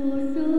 Susu